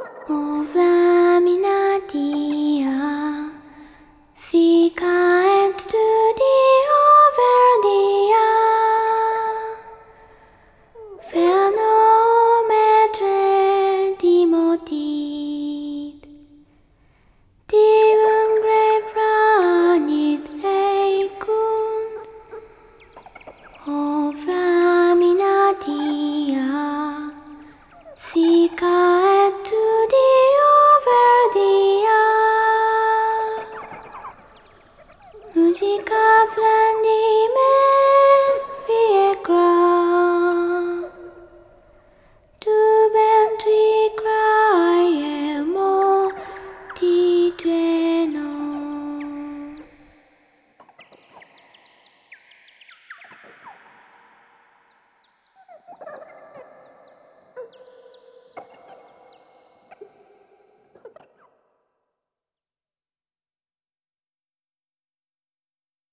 Oh. Muzica blandime fiecra Tu pentru craie mo titre